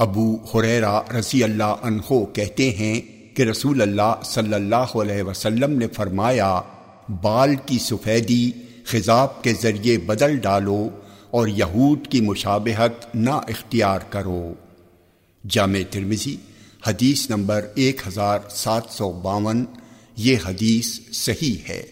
ابو حریرا رضی اللہ عنہ کہتے ہیں کہ رسول اللہ صلی اللہ علیہ وسلم نے فرمایا، بال کی سفیدی خضاب کے ذریعے بدل ڈالو اور یہود کی مشابہت نہ اختیار کرو۔ جامع ترمزی حدیث نمبر ایک ہزار سات سو باون، یہ حدیث صحیح ہے۔